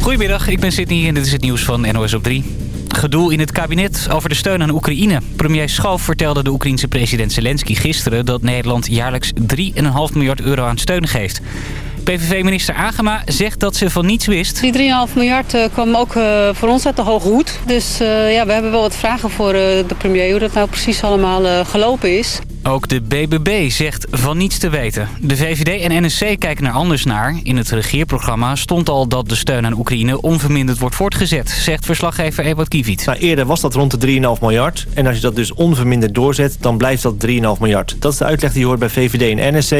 Goedemiddag, ik ben Sydney en dit is het nieuws van NOS op 3. Gedoe in het kabinet over de steun aan Oekraïne. Premier Schoof vertelde de Oekraïense president Zelensky gisteren... dat Nederland jaarlijks 3,5 miljard euro aan steun geeft. PVV-minister Agema zegt dat ze van niets wist. Die 3,5 miljard uh, kwam ook uh, voor ons uit de hoge hoed. Dus uh, ja, we hebben wel wat vragen voor de premier... hoe dat nou precies allemaal gelopen is. Ook de BBB zegt van niets te weten. De VVD en NSC kijken er anders naar. In het regeerprogramma stond al dat de steun aan Oekraïne onverminderd wordt voortgezet, zegt verslaggever Ewout Kiviet. Nou, eerder was dat rond de 3,5 miljard. En als je dat dus onverminderd doorzet, dan blijft dat 3,5 miljard. Dat is de uitleg die je hoort bij VVD en NSC.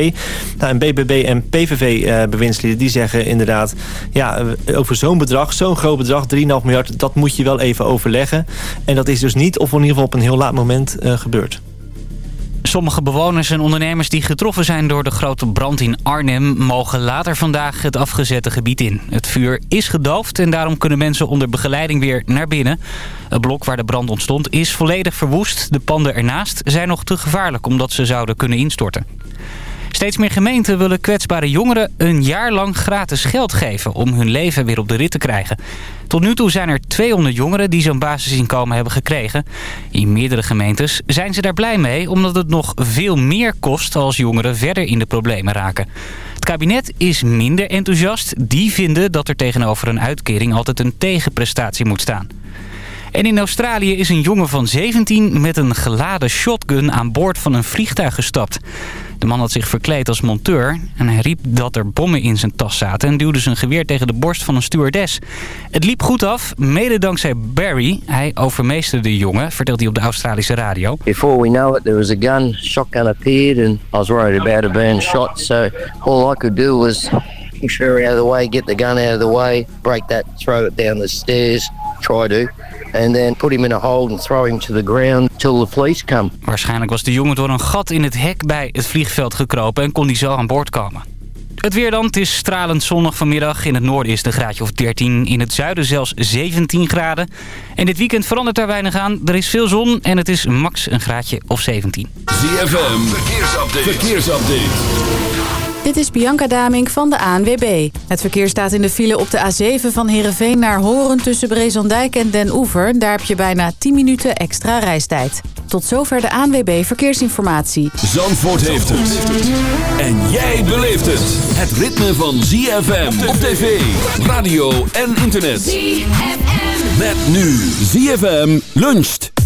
Nou, en BBB en PVV-bewindslieden die zeggen inderdaad... ja, over zo'n bedrag, zo'n groot bedrag, 3,5 miljard... dat moet je wel even overleggen. En dat is dus niet, of in ieder geval op een heel laat moment, uh, gebeurd. Sommige bewoners en ondernemers die getroffen zijn door de grote brand in Arnhem... mogen later vandaag het afgezette gebied in. Het vuur is gedoofd en daarom kunnen mensen onder begeleiding weer naar binnen. Het blok waar de brand ontstond is volledig verwoest. De panden ernaast zijn nog te gevaarlijk omdat ze zouden kunnen instorten. Steeds meer gemeenten willen kwetsbare jongeren een jaar lang gratis geld geven... om hun leven weer op de rit te krijgen. Tot nu toe zijn er 200 jongeren die zo'n basisinkomen hebben gekregen. In meerdere gemeentes zijn ze daar blij mee... omdat het nog veel meer kost als jongeren verder in de problemen raken. Het kabinet is minder enthousiast. Die vinden dat er tegenover een uitkering altijd een tegenprestatie moet staan. En in Australië is een jongen van 17 met een geladen shotgun aan boord van een vliegtuig gestapt. De man had zich verkleed als monteur en hij riep dat er bommen in zijn tas zaten... en duwde zijn geweer tegen de borst van een stewardess. Het liep goed af, mede dankzij Barry. Hij overmeesterde de jongen, vertelt hij op de Australische radio. Before we know it, there was a gun, shotgun appeared and I was worried about it being shot. So all I could do was get sure out of the way, get the gun out of the way, break that, throw it down the stairs, try to and then put him in a hole and throw him to the ground till the police come. Waarschijnlijk was de jongen door een gat in het hek bij het vliegveld gekropen en kon hij zo aan boord komen. Het weer dan. Het is stralend zonnig vanmiddag. In het noorden is het een graadje of 13. In het zuiden zelfs 17 graden. En dit weekend verandert daar weinig aan. Er is veel zon en het is max een graadje of 17. ZFM. Verkeersupdate. Verkeersupdate. Dit is Bianca Damink van de ANWB. Het verkeer staat in de file op de A7 van Heerenveen naar Horen tussen Brezondijk en Den Oever. Daar heb je bijna 10 minuten extra reistijd. Tot zover de ANWB Verkeersinformatie. Zandvoort heeft het. En jij beleeft het. Het ritme van ZFM op tv, radio en internet. ZFM. Met nu ZFM luncht.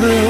True.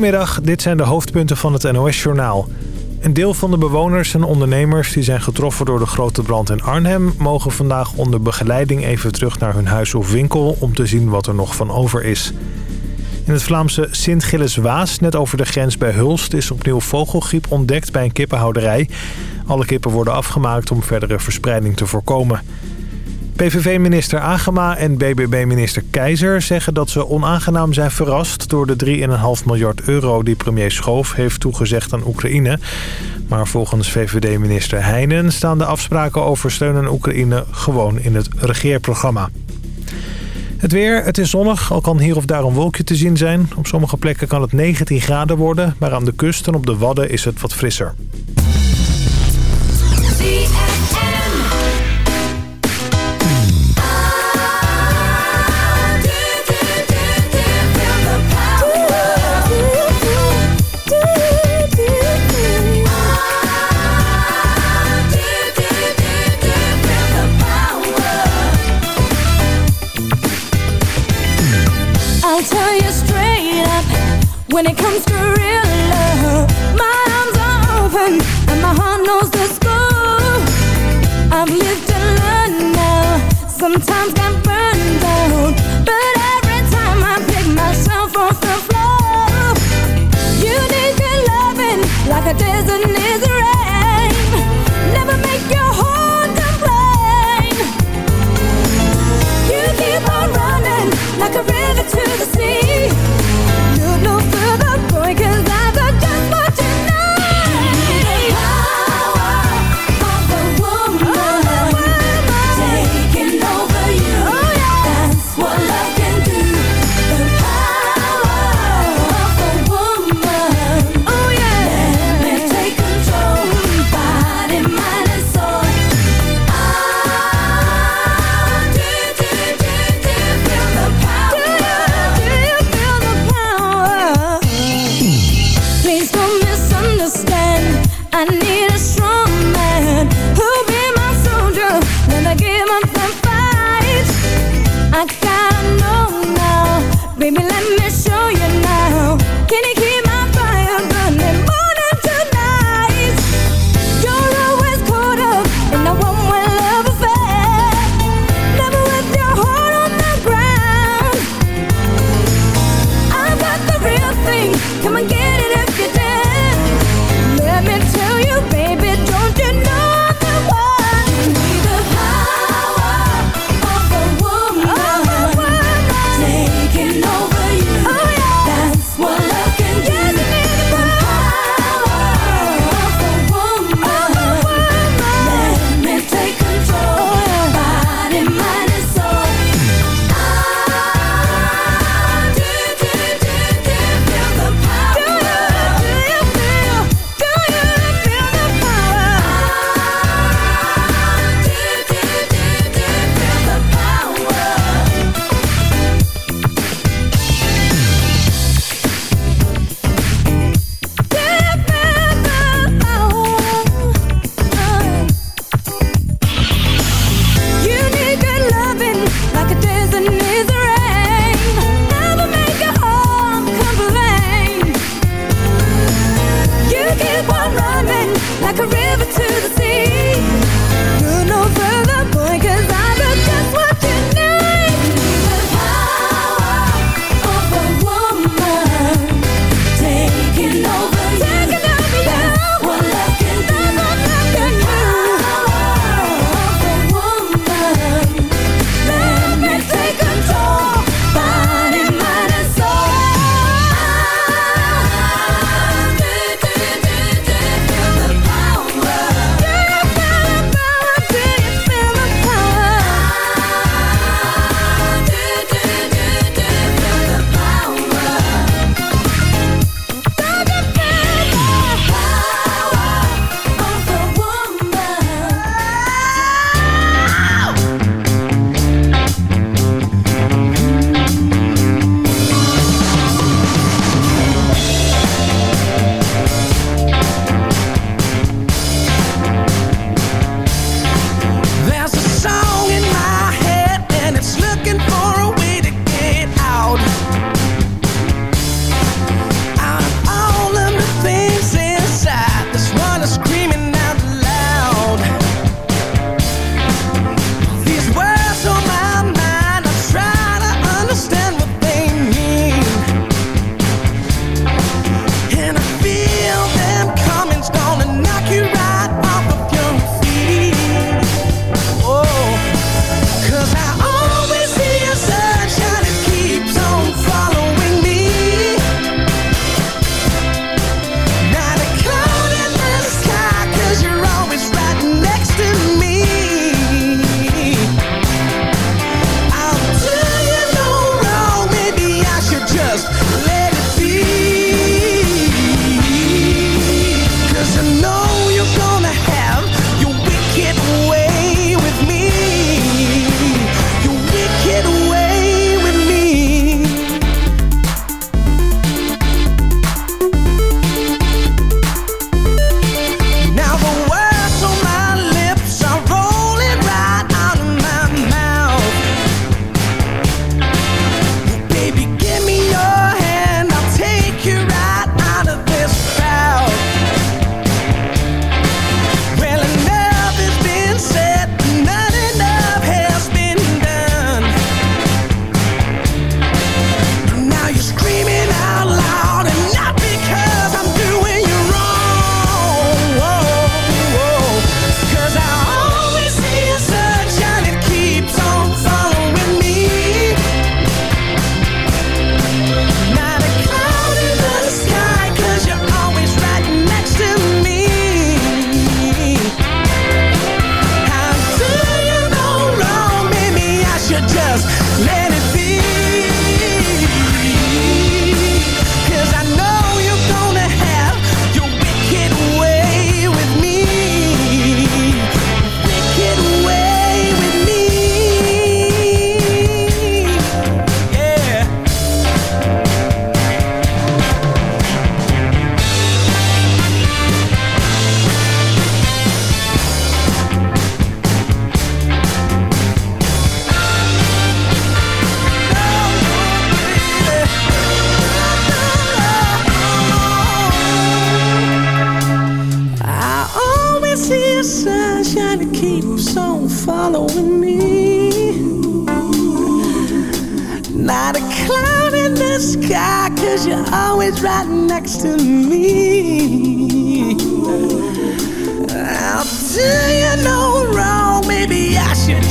Goedemiddag, dit zijn de hoofdpunten van het NOS-journaal. Een deel van de bewoners en ondernemers die zijn getroffen door de grote brand in Arnhem... mogen vandaag onder begeleiding even terug naar hun huis of winkel... om te zien wat er nog van over is. In het Vlaamse Sint-Gilles-Waas, net over de grens bij Hulst... is opnieuw vogelgriep ontdekt bij een kippenhouderij. Alle kippen worden afgemaakt om verdere verspreiding te voorkomen. PVV-minister Agema en BBB-minister Keizer zeggen dat ze onaangenaam zijn verrast... door de 3,5 miljard euro die premier Schoof heeft toegezegd aan Oekraïne. Maar volgens VVD-minister Heijnen staan de afspraken over steun aan Oekraïne gewoon in het regeerprogramma. Het weer, het is zonnig, al kan hier of daar een wolkje te zien zijn. Op sommige plekken kan het 19 graden worden, maar aan de kust en op de Wadden is het wat frisser. When it comes to real love. My arms are open and my heart knows the score. I've lived and learned now. Sometimes got burned down, but every time I pick myself off the floor, you need good loving like a desert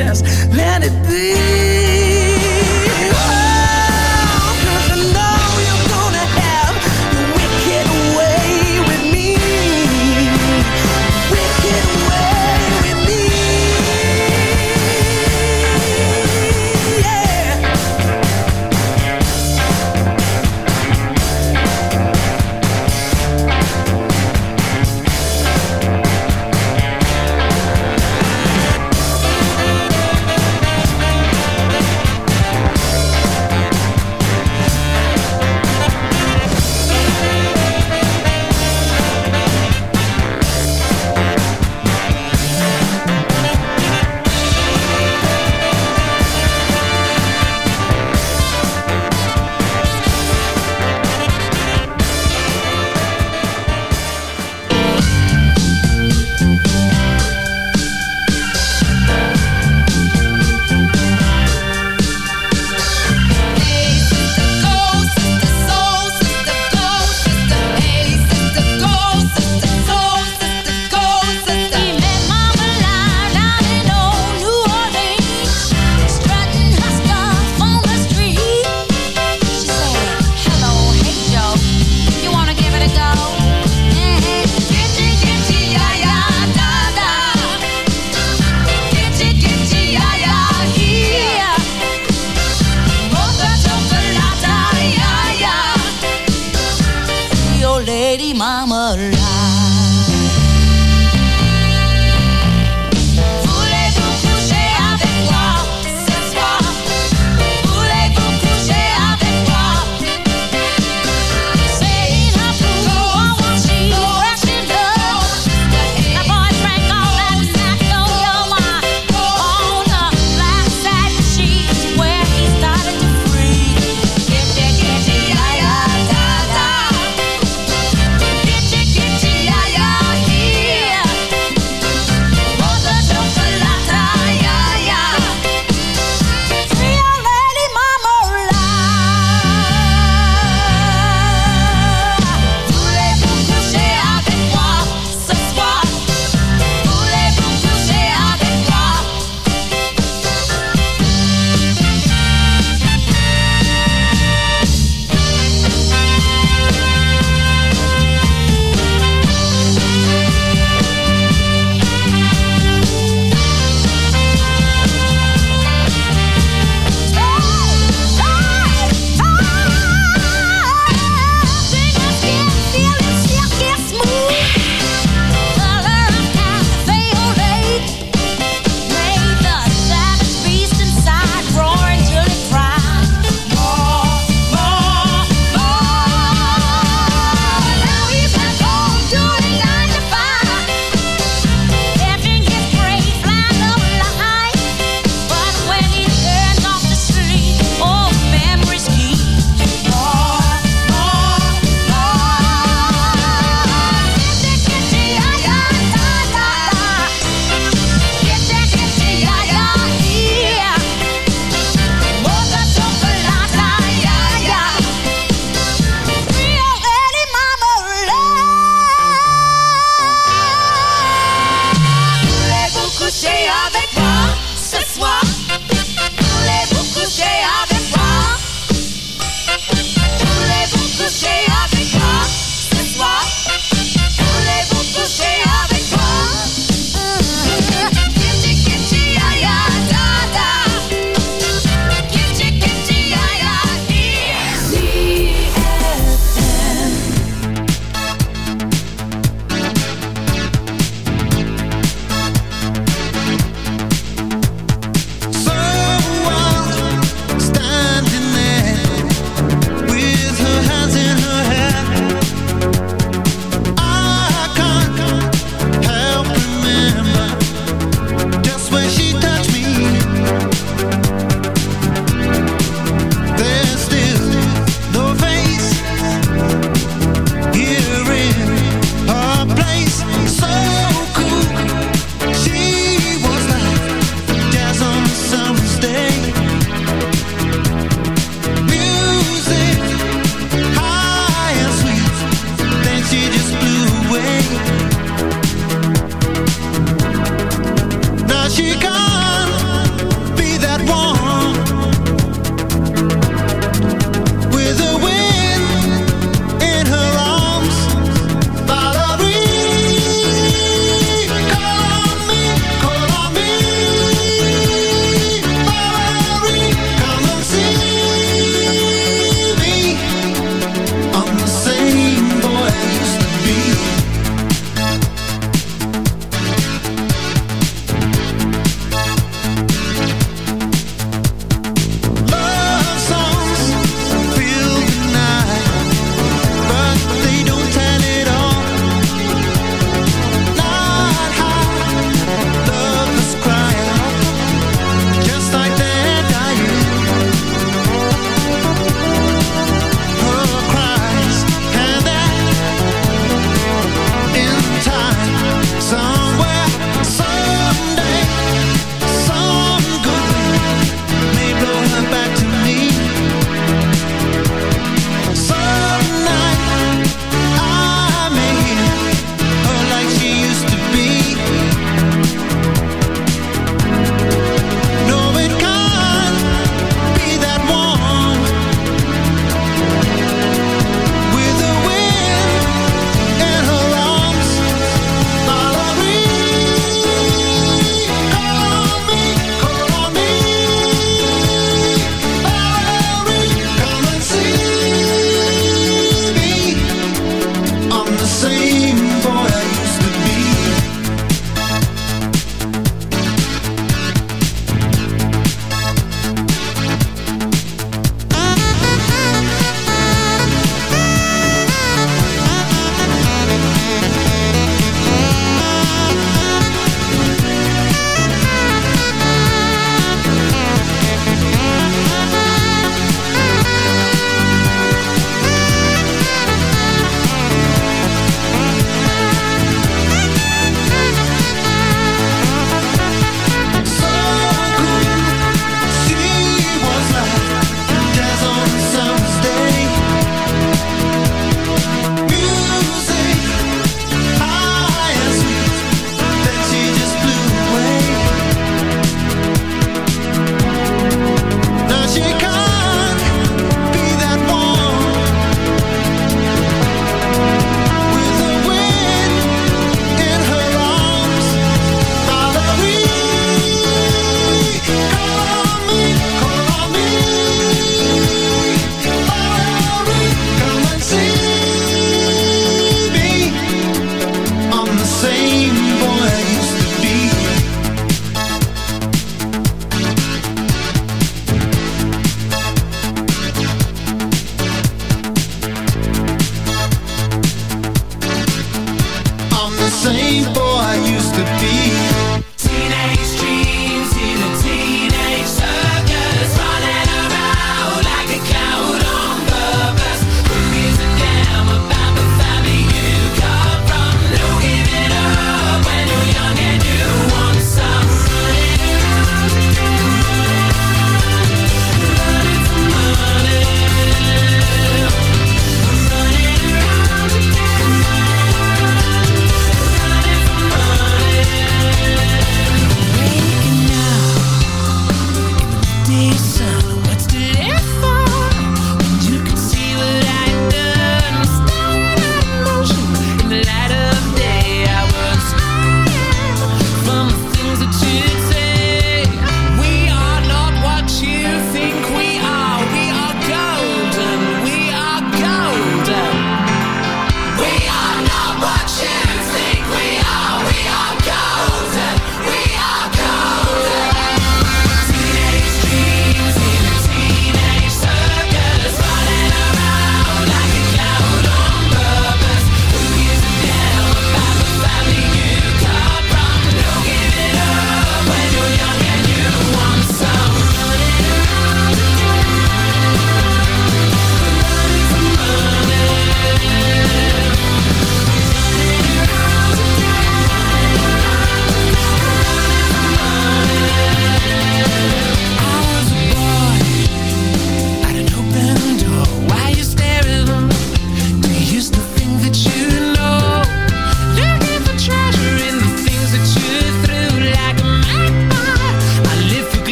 just let it be.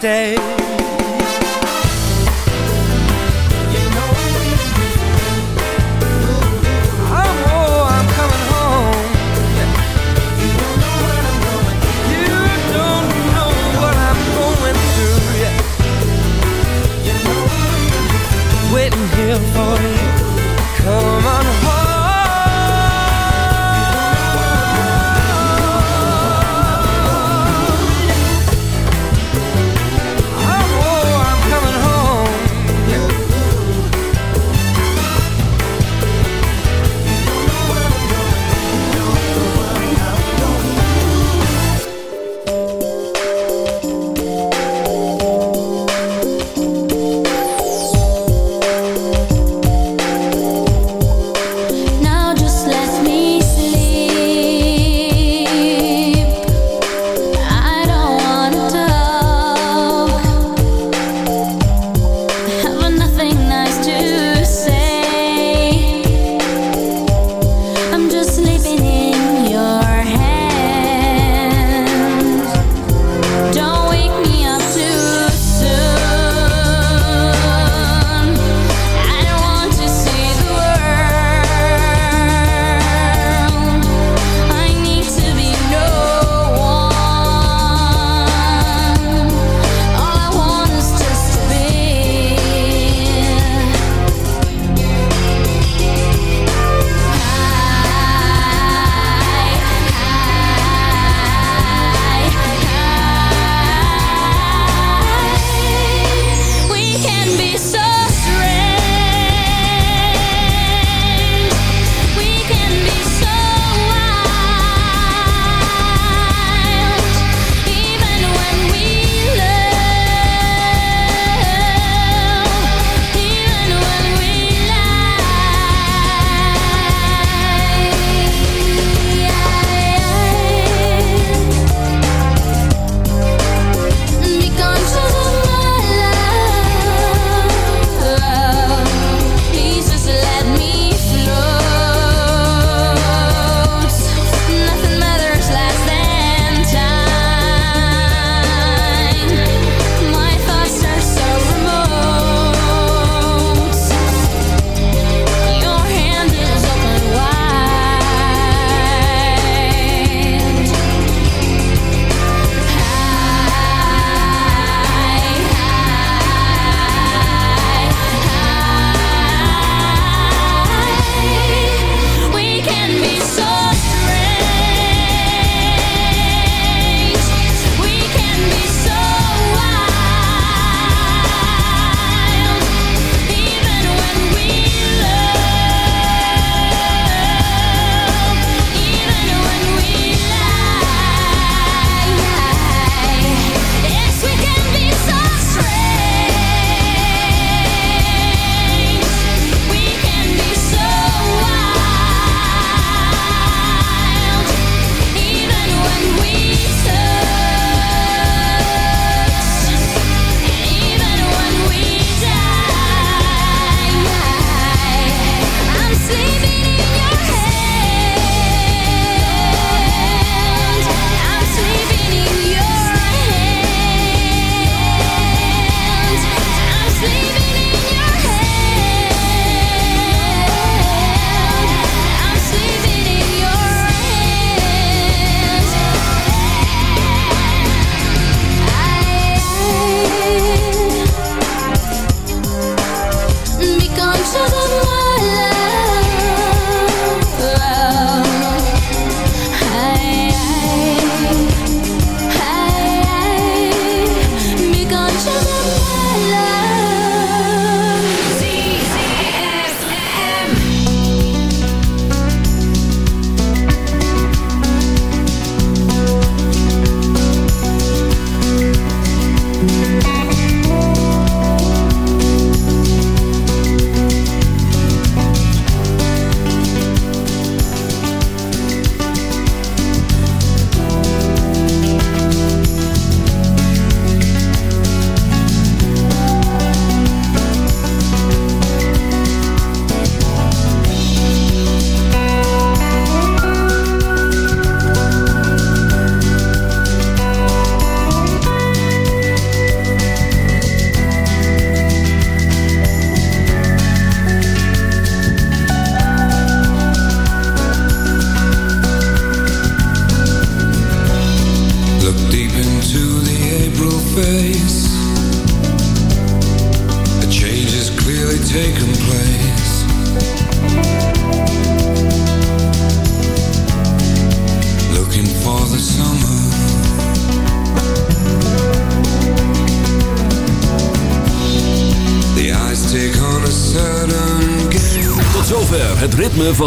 stay.